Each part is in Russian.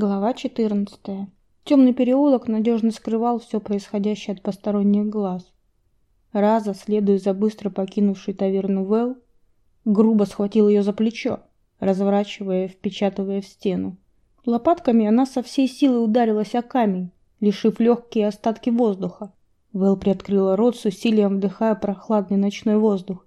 Глава 14. Темный переулок надежно скрывал все происходящее от посторонних глаз. Раза, следуя за быстро покинувшей таверну Вэл, грубо схватил ее за плечо, разворачивая и впечатывая в стену. Лопатками она со всей силы ударилась о камень, лишив легкие остатки воздуха. Вэл приоткрыла рот с усилием вдыхая прохладный ночной воздух.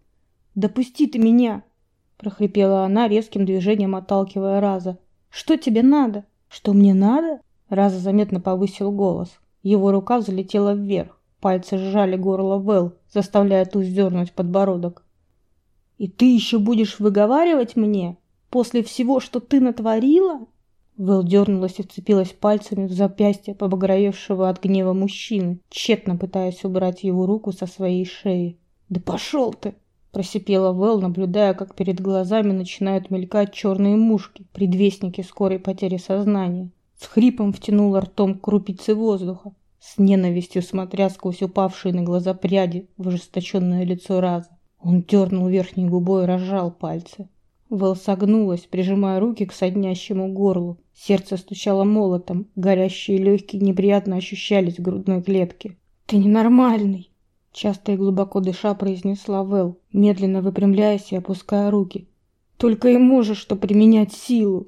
«Допусти ты меня!» – прохрипела она резким движением, отталкивая Раза. «Что тебе надо?» «Что мне надо?» Раза заметно повысил голос. Его рука залетела вверх. Пальцы сжали горло Вэл, заставляя ту сдернуть подбородок. «И ты еще будешь выговаривать мне? После всего, что ты натворила?» Вэл дернулась и вцепилась пальцами в запястье побагровевшего от гнева мужчины, тщетно пытаясь убрать его руку со своей шеи. «Да пошел ты!» Просипела Вэл, наблюдая, как перед глазами начинают мелькать черные мушки, предвестники скорой потери сознания. С хрипом втянула ртом крупицы воздуха, с ненавистью смотря сквозь упавшие на глаза пряди в ожесточенное лицо Раза. Он дернул верхней губой и разжал пальцы. Вэл согнулась, прижимая руки к соднящему горлу. Сердце стучало молотом, горящие легкие неприятно ощущались в грудной клетке. «Ты ненормальный!» Часто и глубоко дыша произнесла Вэл, медленно выпрямляясь и опуская руки. «Только и можешь что применять силу!»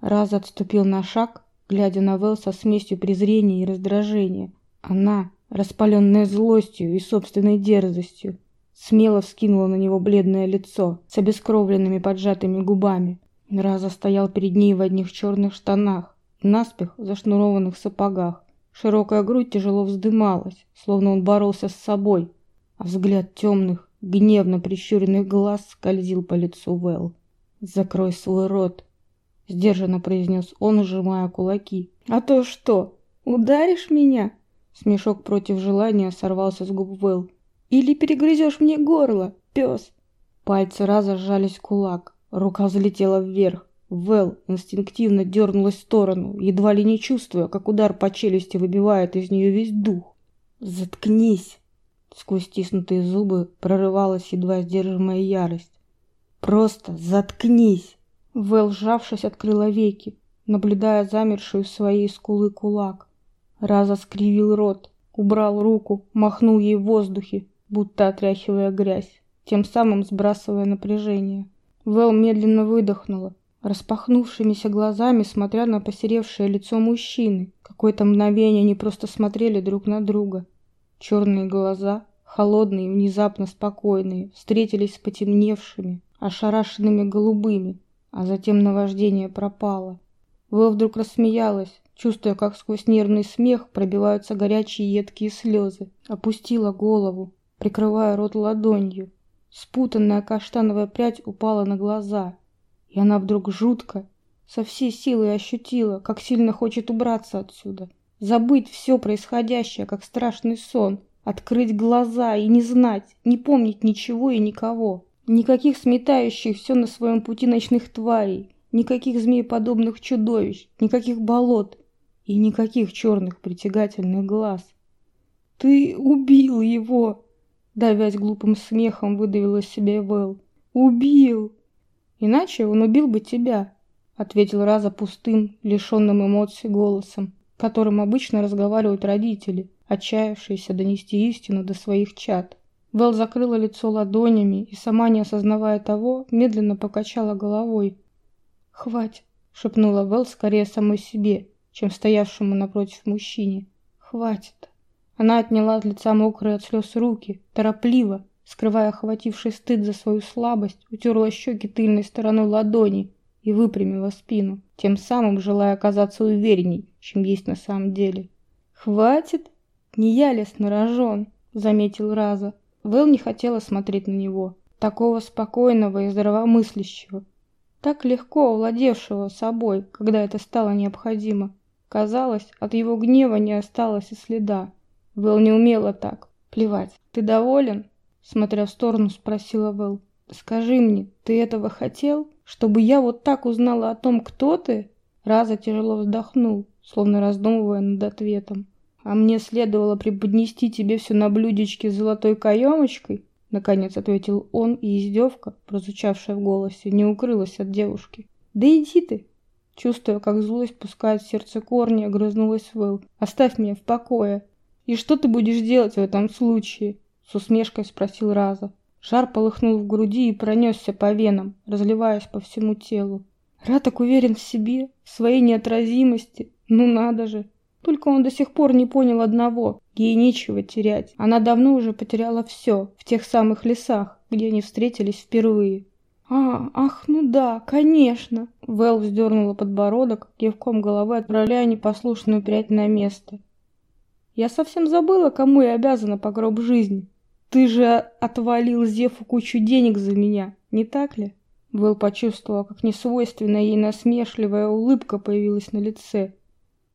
Раз отступил на шаг, глядя на Вэл со смесью презрения и раздражения. Она, распаленная злостью и собственной дерзостью, смело вскинула на него бледное лицо с обескровленными поджатыми губами. Раза стоял перед ней в одних черных штанах, наспех зашнурованных сапогах, Широкая грудь тяжело вздымалась, словно он боролся с собой, а взгляд темных, гневно прищуренных глаз скользил по лицу Вэл. «Закрой свой рот», — сдержанно произнес он, сжимая кулаки. «А то что, ударишь меня?» Смешок против желания сорвался с губ Вэл. «Или перегрызешь мне горло, пес?» Пальцы раза сжались в кулак, рука взлетела вверх. Вэл инстинктивно дернулась в сторону, едва ли не чувствуя, как удар по челюсти выбивает из нее весь дух. «Заткнись!» Сквозь стиснутые зубы прорывалась едва сдерживаемая ярость. «Просто заткнись!» Вэл, сжавшись, открыла веки, наблюдая замершую в своей скулы кулак. Раза скривил рот, убрал руку, махнул ей в воздухе, будто отряхивая грязь, тем самым сбрасывая напряжение. Вэл медленно выдохнула, распахнувшимися глазами, смотря на посеревшее лицо мужчины. Какое-то мгновение они просто смотрели друг на друга. Черные глаза, холодные, внезапно спокойные, встретились с потемневшими, ошарашенными голубыми, а затем наваждение пропало. Вэл вдруг рассмеялась, чувствуя, как сквозь нервный смех пробиваются горячие едкие слезы. Опустила голову, прикрывая рот ладонью. Спутанная каштановая прядь упала на глаза, и она вдруг жутко, со всей силой ощутила, как сильно хочет убраться отсюда. Забыть все происходящее, как страшный сон. Открыть глаза и не знать, не помнить ничего и никого. Никаких сметающих все на своем пути ночных тварей, никаких змееподобных чудовищ, никаких болот и никаких черных притягательных глаз. «Ты убил его!» Давясь глупым смехом, выдавила из себя Вэл. «Убил!» Иначе он убил бы тебя, ответил Раза пустым, лишенным эмоций голосом, которым обычно разговаривают родители, отчаявшиеся донести истину до своих чад. Вэл закрыла лицо ладонями и, сама не осознавая того, медленно покачала головой. «Хватит!» — шепнула Вэл скорее самой себе, чем стоявшему напротив мужчине. «Хватит!» Она отняла от лица мокрые от слез руки, торопливо, скрывая охвативший стыд за свою слабость, утерла щеки тыльной стороной ладони и выпрямила спину, тем самым желая оказаться уверенней, чем есть на самом деле. «Хватит? Не я лес на заметил Раза. Вэл не хотела смотреть на него, такого спокойного и здравомыслящего, так легко овладевшего собой, когда это стало необходимо. Казалось, от его гнева не осталось и следа. Вэл не умела так. Плевать. Ты доволен? Смотря в сторону, спросила Вэл. «Скажи мне, ты этого хотел? Чтобы я вот так узнала о том, кто ты?» Раза тяжело вздохнул, словно раздумывая над ответом. «А мне следовало преподнести тебе все на блюдечке с золотой каемочкой?» Наконец ответил он, и издевка, прозвучавшая в голосе, не укрылась от девушки. «Да иди ты!» Чувствуя, как злость пускает в сердце корни, огрызнулась Вэл. «Оставь меня в покое!» «И что ты будешь делать в этом случае?» С усмешкой спросил Раза. Жар полыхнул в груди и пронесся по венам, разливаясь по всему телу. Ра так уверен в себе, в своей неотразимости. Ну надо же. Только он до сих пор не понял одного. Ей нечего терять. Она давно уже потеряла все в тех самых лесах, где они встретились впервые. «А, ах, ну да, конечно!» Вэл вздернула подбородок, кивком головы отправляя непослушную прядь на место. «Я совсем забыла, кому я обязана по гроб жизни. Ты же отвалил Зефу кучу денег за меня, не так ли?» Вэл почувствовала, как несвойственная ей насмешливая улыбка появилась на лице.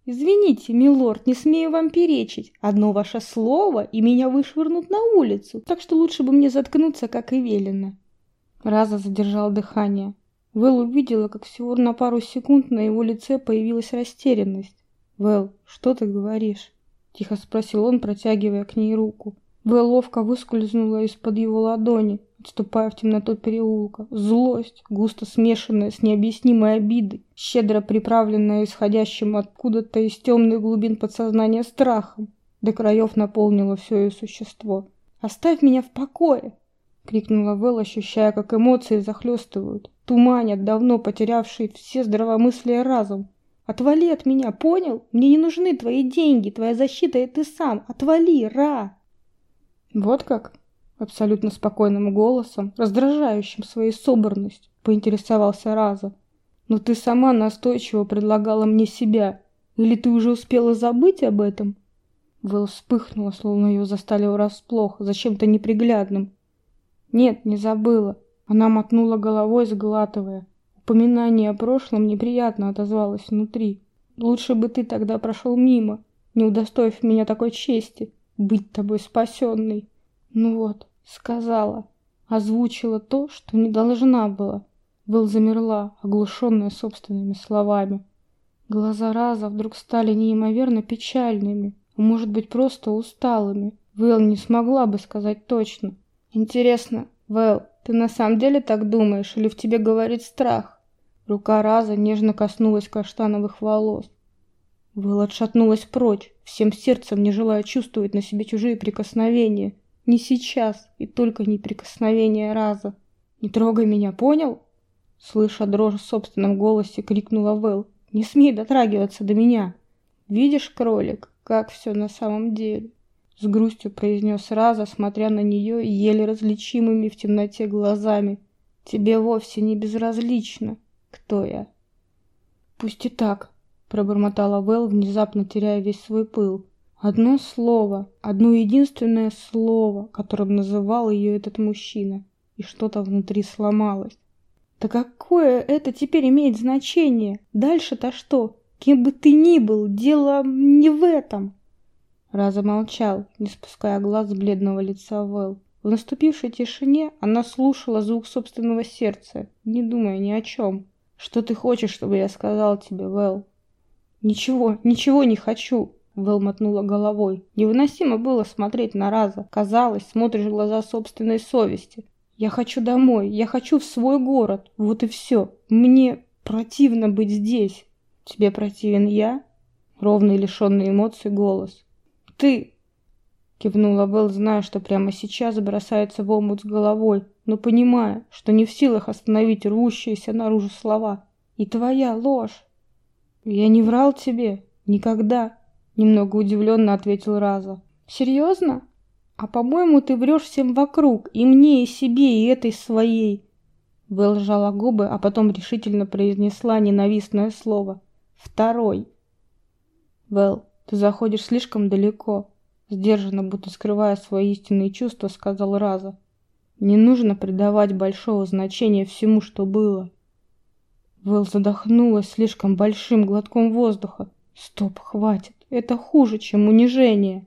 «Извините, милорд, не смею вам перечить. Одно ваше слово, и меня вышвырнут на улицу, так что лучше бы мне заткнуться, как и велено». Раза задержал дыхание. Вэл увидела, как всего на пару секунд на его лице появилась растерянность. «Вэл, что ты говоришь?» – тихо спросил он, протягивая к ней руку. Вэл ловко выскользнула из-под его ладони, отступая в темноту переулка. Злость, густо смешанная с необъяснимой обидой, щедро приправленная исходящим откуда-то из темных глубин подсознания страхом, до краев наполнила все ее существо. «Оставь меня в покое!» крикнула Вэл, ощущая, как эмоции захлестывают, туманят давно потерявший все здравомыслие разум. «Отвали от меня, понял? Мне не нужны твои деньги, твоя защита и ты сам. Отвали, Ра!» «Вот как?» Абсолютно спокойным голосом, раздражающим своей собранностью, поинтересовался Раза. «Но ты сама настойчиво предлагала мне себя. Или ты уже успела забыть об этом?» Вэл вспыхнула, словно ее застали врасплох, зачем-то неприглядным, нет, не забыла. Она мотнула головой, сглатывая. Упоминание о прошлом неприятно отозвалось внутри. Лучше бы ты тогда прошел мимо, не удостоив меня такой чести, быть тобой спасенной. Ну вот, сказала. Озвучила то, что не должна была. Был замерла, оглушенная собственными словами. Глаза Раза вдруг стали неимоверно печальными, а может быть просто усталыми. Вэл не смогла бы сказать точно. Интересно, Вэл, ты на самом деле так думаешь или в тебе говорит страх? Рука Раза нежно коснулась каштановых волос. Вэл отшатнулась прочь, всем сердцем не желая чувствовать на себе чужие прикосновения. Не сейчас, и только не прикосновения Раза. «Не трогай меня, понял?» Слыша дрожь в собственном голосе, крикнула Вэл. «Не смей дотрагиваться до меня!» «Видишь, кролик, как все на самом деле?» С грустью произнес Раза, смотря на нее еле различимыми в темноте глазами. «Тебе вовсе не безразлично, кто я». «Пусть и так», — пробормотала Вэл, внезапно теряя весь свой пыл. Одно слово, одно единственное слово, которым называл ее этот мужчина, и что-то внутри сломалось. Да какое это теперь имеет значение? Дальше-то что? Кем бы ты ни был, дело не в этом. Раза молчал, не спуская глаз с бледного лица Вэл. В наступившей тишине она слушала звук собственного сердца, не думая ни о чем. «Что ты хочешь, чтобы я сказал тебе, Вэл?» «Ничего, ничего не хочу!» Вэл мотнула головой. Невыносимо было смотреть на Раза. Казалось, смотришь в глаза собственной совести. «Я хочу домой, я хочу в свой город. Вот и все. Мне противно быть здесь». «Тебе противен я?» Ровный, лишенный эмоций голос ты!» Кивнула Вэл, зная, что прямо сейчас бросается в омут с головой, но понимая, что не в силах остановить рвущиеся наружу слова. «И твоя ложь!» «Я не врал тебе. Никогда!» Немного удивленно ответил Раза. «Серьезно? А по-моему, ты врешь всем вокруг, и мне, и себе, и этой своей!» Вэл сжала губы, а потом решительно произнесла ненавистное слово. «Второй!» «Вэл, ты заходишь слишком далеко, сдержанно, будто скрывая свои истинные чувства, сказал Раза. Не нужно придавать большого значения всему, что было. Вэл задохнулась слишком большим глотком воздуха. Стоп, хватит. Это хуже, чем унижение.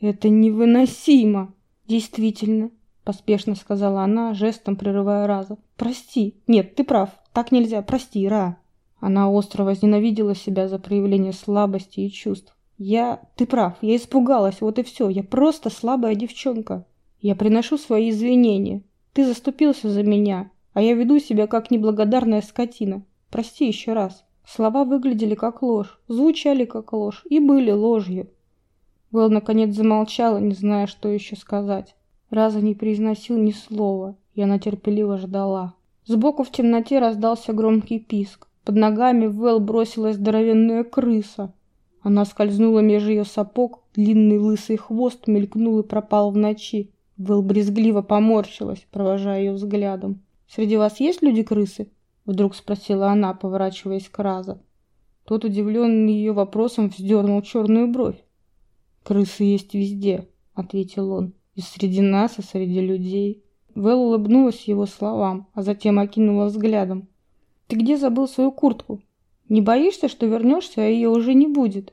Это невыносимо. Действительно, поспешно сказала она, жестом прерывая Раза. Прости. Нет, ты прав. Так нельзя. Прости, Ра. Она остро возненавидела себя за проявление слабости и чувств. Я... Ты прав, я испугалась, вот и все. Я просто слабая девчонка. Я приношу свои извинения. Ты заступился за меня, а я веду себя как неблагодарная скотина. Прости еще раз. Слова выглядели как ложь, звучали как ложь и были ложью. Вэл наконец замолчала, не зная, что еще сказать. Раза не произносил ни слова, и она терпеливо ждала. Сбоку в темноте раздался громкий писк. Под ногами Вэл бросилась здоровенная крыса. Она скользнула меж ее сапог, длинный лысый хвост мелькнул и пропал в ночи. Вэл брезгливо поморщилась, провожая ее взглядом. «Среди вас есть люди-крысы?» Вдруг спросила она, поворачиваясь к Раза. Тот, удивленный ее вопросом, вздернул черную бровь. «Крысы есть везде», — ответил он. «И среди нас, и среди людей». Вэл улыбнулась его словам, а затем окинула взглядом. «Ты где забыл свою куртку? Не боишься, что вернешься, а ее уже не будет?»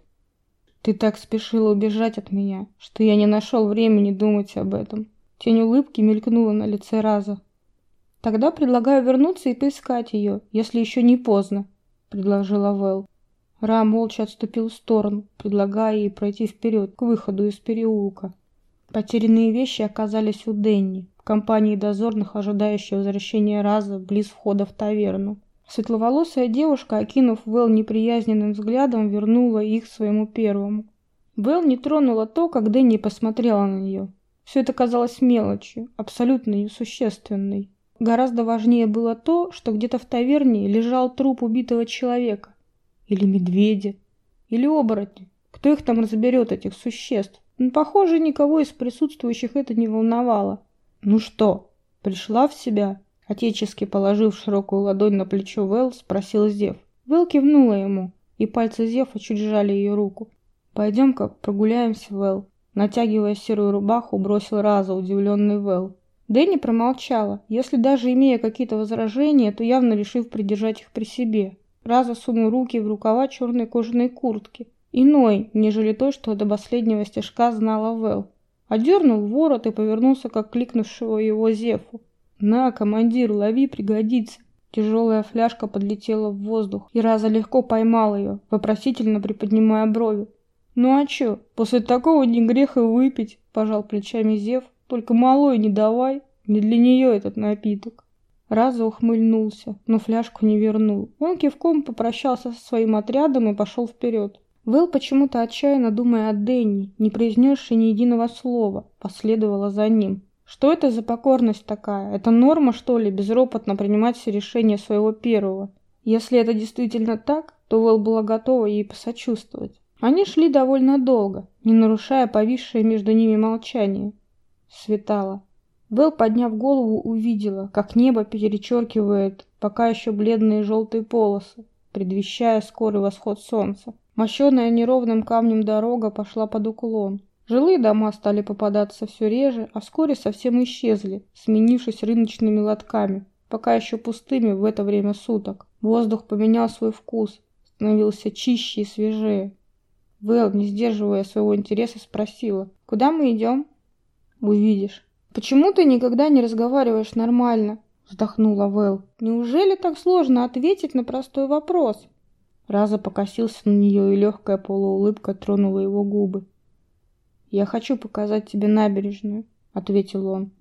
«Ты так спешила убежать от меня, что я не нашел времени думать об этом». Тень улыбки мелькнула на лице Раза. «Тогда предлагаю вернуться и поискать ее, если еще не поздно», — предложила Вэл. Ра молча отступил в сторону, предлагая ей пройти вперед, к выходу из переулка. Потерянные вещи оказались у Денни, в компании дозорных, ожидающих возвращения Раза близ входа в таверну. Светловолосая девушка, окинув Вэл неприязненным взглядом, вернула их своему первому. Вэл не тронула то, как Дэнни посмотрела на нее. Все это казалось мелочью, абсолютно несущественной. Гораздо важнее было то, что где-то в таверне лежал труп убитого человека. Или медведя. Или оборотня. Кто их там разберет, этих существ? Но, похоже, никого из присутствующих это не волновало. «Ну что, пришла в себя?» Отечески положив широкую ладонь на плечо Вэл, спросил Зев. Вэл кивнула ему, и пальцы Зефа чуть сжали ее руку. «Пойдем-ка прогуляемся, Вэл». Натягивая серую рубаху, бросил Раза удивленный Вэл. Дэнни промолчала, если даже имея какие-то возражения, то явно решив придержать их при себе. Раза сунул руки в рукава черной кожаной куртки, иной, нежели то, что до последнего стежка знала Вэл. Одернул ворот и повернулся, как кликнувшего его Зефу. «На, командир, лови, пригодится!» Тяжелая фляжка подлетела в воздух, и Раза легко поймал ее, вопросительно приподнимая брови. «Ну а чё, после такого не грех и выпить», — пожал плечами Зев, только малой не давай, не для нее этот напиток. Раза ухмыльнулся, но фляжку не вернул. Он кивком попрощался со своим отрядом и пошел вперед. Вэл, почему-то отчаянно думая о Дэнни, не произнесший ни единого слова, последовала за ним. Что это за покорность такая? Это норма, что ли, безропотно принимать все решения своего первого? Если это действительно так, то Вэл была готова ей посочувствовать. Они шли довольно долго, не нарушая повисшее между ними молчание. Светало. Белл, подняв голову, увидела, как небо перечеркивает пока еще бледные желтые полосы, предвещая скорый восход солнца. Мощенная неровным камнем дорога пошла под уклон. Жилые дома стали попадаться все реже, а вскоре совсем исчезли, сменившись рыночными лотками, пока еще пустыми в это время суток. Воздух поменял свой вкус, становился чище и свежее. Вэл, не сдерживая своего интереса, спросила, «Куда мы идем?» Увидишь. Почему ты никогда не разговариваешь нормально? Вздохнула Вэл. Неужели так сложно ответить на простой вопрос? Раза покосился на нее, и легкая полуулыбка тронула его губы. «Я хочу показать тебе набережную», — ответил он.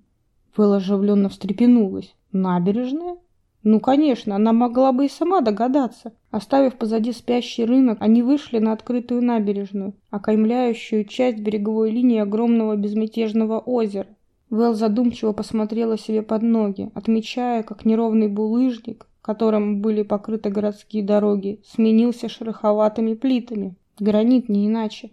Вэл оживленно встрепенулась. «Набережная?» Ну, конечно, она могла бы и сама догадаться. Оставив позади спящий рынок, они вышли на открытую набережную, окаймляющую часть береговой линии огромного безмятежного озера. Вэл задумчиво посмотрела себе под ноги, отмечая, как неровный булыжник, которым были покрыты городские дороги, сменился шероховатыми плитами. Гранит не иначе.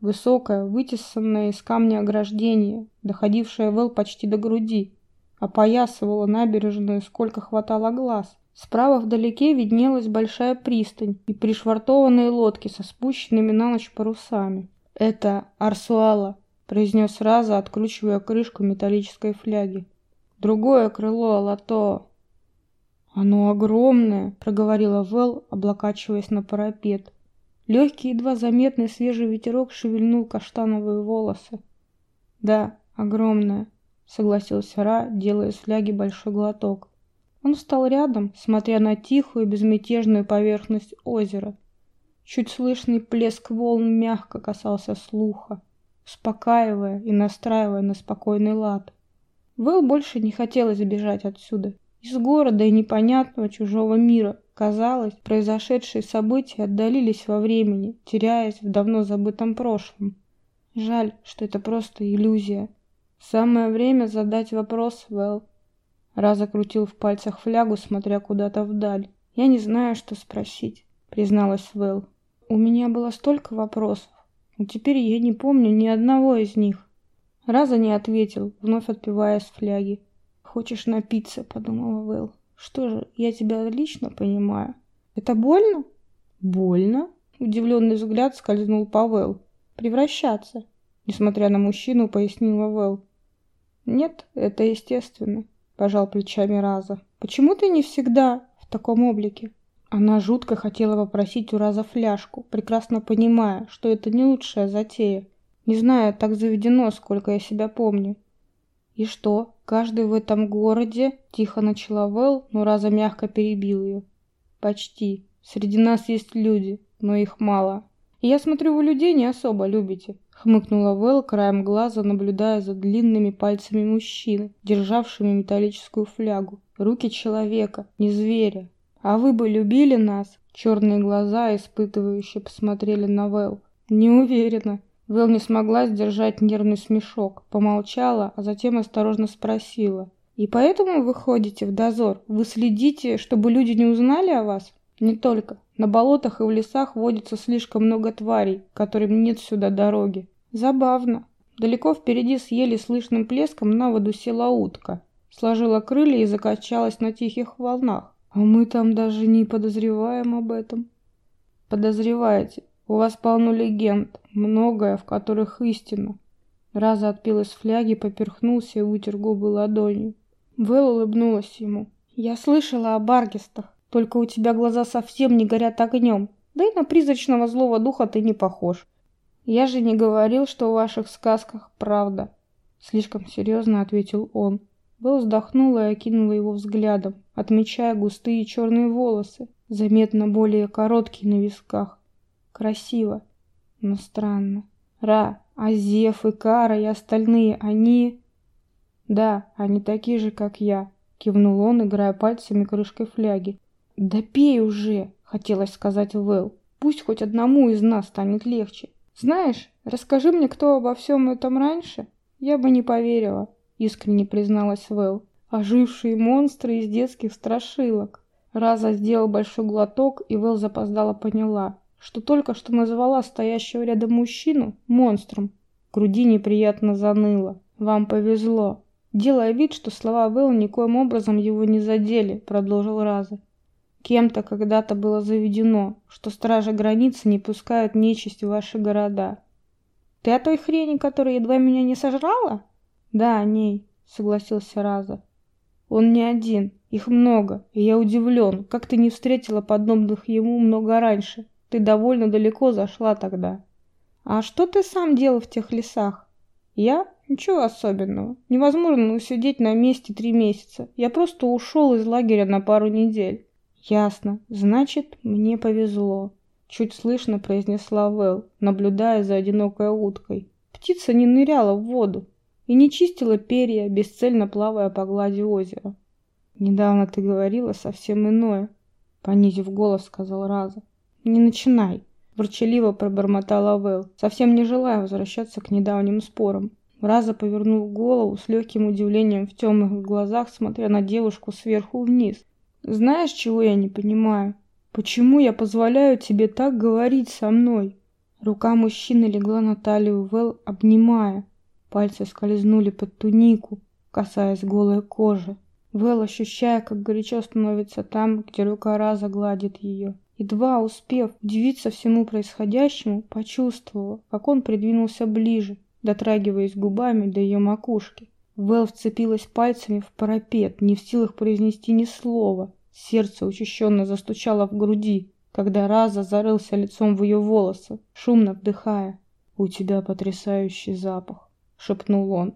Высокое, вытесанное из камня ограждение, доходившее Вэл почти до груди, опоясывала набережную, сколько хватало глаз. Справа вдалеке виднелась большая пристань и пришвартованные лодки со спущенными на ночь парусами. «Это Арсуала», — произнес Раза, откручивая крышку металлической фляги. «Другое крыло Лато». «Оно огромное», — проговорила Вэл, облокачиваясь на парапет. Легкий, едва заметный свежий ветерок шевельнул каштановые волосы. «Да, огромное», согласился Ра, делая из фляги большой глоток. Он встал рядом, смотря на тихую безмятежную поверхность озера. Чуть слышный плеск волн мягко касался слуха, успокаивая и настраивая на спокойный лад. Вэл больше не хотелось бежать отсюда, из города и непонятного чужого мира, Казалось, произошедшие события отдалились во времени, теряясь в давно забытом прошлом. Жаль, что это просто иллюзия. Самое время задать вопрос, Вэл. Раза крутил в пальцах флягу, смотря куда-то вдаль. «Я не знаю, что спросить», — призналась Вэл. «У меня было столько вопросов, но теперь я не помню ни одного из них». Раза не ответил, вновь отпивая из фляги. «Хочешь напиться?» — подумала Вэл. «Что же, я тебя лично понимаю. Это больно?» «Больно?» — удивленный взгляд скользнул по Вэл. «Превращаться?» — несмотря на мужчину, пояснила Вэл. «Нет, это естественно пожал плечами Раза. «Почему ты не всегда в таком облике?» Она жутко хотела попросить у Раза фляжку, прекрасно понимая, что это не лучшая затея. Не знаю, так заведено, сколько я себя помню. «И что, каждый в этом городе?» – тихо начала Вэл, но Раза мягко перебил ее. «Почти. Среди нас есть люди, но их мало. Я смотрю, вы людей не особо любите хмыкнула Вэл краем глаза, наблюдая за длинными пальцами мужчины, державшими металлическую флягу. Руки человека, не зверя. А вы бы любили нас? Черные глаза испытывающе посмотрели на Вэл. Не уверена. Вэл не смогла сдержать нервный смешок, помолчала, а затем осторожно спросила. «И поэтому вы ходите в дозор? Вы следите, чтобы люди не узнали о вас?» «Не только. На болотах и в лесах водится слишком много тварей, которым нет сюда дороги. Забавно. Далеко впереди с еле слышным плеском на воду села утка. Сложила крылья и закачалась на тихих волнах. А мы там даже не подозреваем об этом. Подозреваете. У вас полно легенд, многое, в которых истина. Раза отпил из фляги, поперхнулся и вытер губы ладонью. Вэл улыбнулась ему. «Я слышала о Баргистах, только у тебя глаза совсем не горят огнем. Да и на призрачного злого духа ты не похож. «Я же не говорил, что в ваших сказках правда», — слишком серьезно ответил он. Белл вздохнула и окинула его взглядом, отмечая густые черные волосы, заметно более короткие на висках. Красиво, но странно. Ра, Азеф и Кара и остальные, они... Да, они такие же, как я, кивнул он, играя пальцами крышкой фляги. Да пей уже, хотелось сказать Вэл. Пусть хоть одному из нас станет легче. «Знаешь, расскажи мне, кто обо всем этом раньше, я бы не поверила», — искренне призналась Вэл. «Ожившие монстры из детских страшилок». Раза сделал большой глоток, и Вэл запоздала поняла, что только что назвала стоящего рядом мужчину монстром. В груди неприятно заныло. «Вам повезло». Делая вид, что слова Вэл никоим образом его не задели, продолжил Раза. Кем-то когда-то было заведено, что стражи границы не пускают нечисть в ваши города. Ты о той хрени, которая едва меня не сожрала? Да, о ней, согласился Раза. Он не один, их много, и я удивлен, как ты не встретила подобных ему много раньше. Ты довольно далеко зашла тогда. А что ты сам делал в тех лесах? Я? Ничего особенного. Невозможно усидеть на месте три месяца. Я просто ушел из лагеря на пару недель. «Ясно. Значит, мне повезло», — чуть слышно произнесла Вэл, наблюдая за одинокой уткой. Птица не ныряла в воду и не чистила перья, бесцельно плавая по глади озера. «Недавно ты говорила совсем иное», — понизив голос, сказал Раза. «Не начинай», — ворчаливо пробормотала Вэл, совсем не желая возвращаться к недавним спорам. Раза повернул голову с легким удивлением в темных глазах, смотря на девушку сверху вниз. Знаешь, чего я не понимаю? Почему я позволяю тебе так говорить со мной? Рука мужчины легла на талию Вэл, обнимая. Пальцы скользнули под тунику, касаясь голой кожи. Вэл, ощущая, как горячо становится там, где рука Раза гладит ее. Едва успев удивиться всему происходящему, почувствовала, как он придвинулся ближе, дотрагиваясь губами до ее макушки. Вэл вцепилась пальцами в парапет, не в силах произнести ни слова. Сердце учащенно застучало в груди, когда Раза зарылся лицом в ее волосы, шумно вдыхая. «У тебя потрясающий запах», — шепнул он.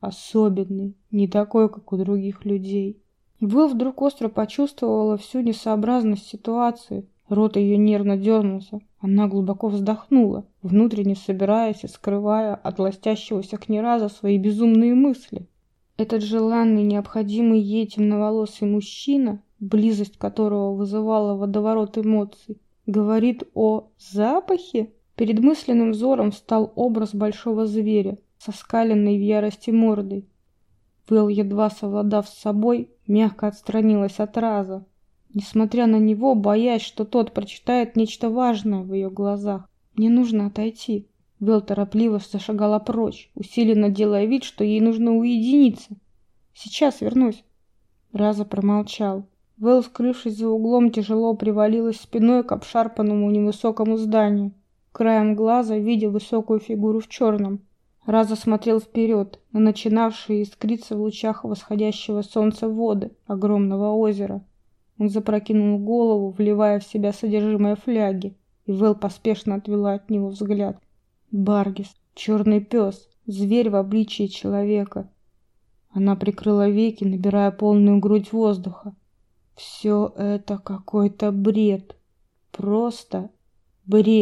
«Особенный, не такой, как у других людей». Вэл вдруг остро почувствовала всю несообразность ситуации. Рот ее нервно дернулся. Она глубоко вздохнула, внутренне собираясь и скрывая от ластящегося к нераза свои безумные мысли. Этот желанный, необходимый ей темноволосый мужчина близость которого вызывала водоворот эмоций, говорит о запахе? Перед мысленным взором встал образ большого зверя со скаленной в ярости мордой. Вэл, едва совладав с собой, мягко отстранилась от Раза, несмотря на него, боясь, что тот прочитает нечто важное в ее глазах. «Мне нужно отойти». Вэл торопливо зашагала прочь, усиленно делая вид, что ей нужно уединиться. «Сейчас вернусь». Раза промолчал. Вэл, скрывшись за углом, тяжело привалилась спиной к обшарпанному невысокому зданию краем глаза видя высокую фигуру в черном. Раза смотрел вперед, на начинавшие искриться в лучах восходящего солнца воды огромного озера. Он запрокинул голову, вливая в себя содержимое фляги, и Вэл поспешно отвела от него взгляд. Баргис, черный пес, зверь в обличии человека. Она прикрыла веки, набирая полную грудь воздуха. Все это какой-то бред. Просто бред.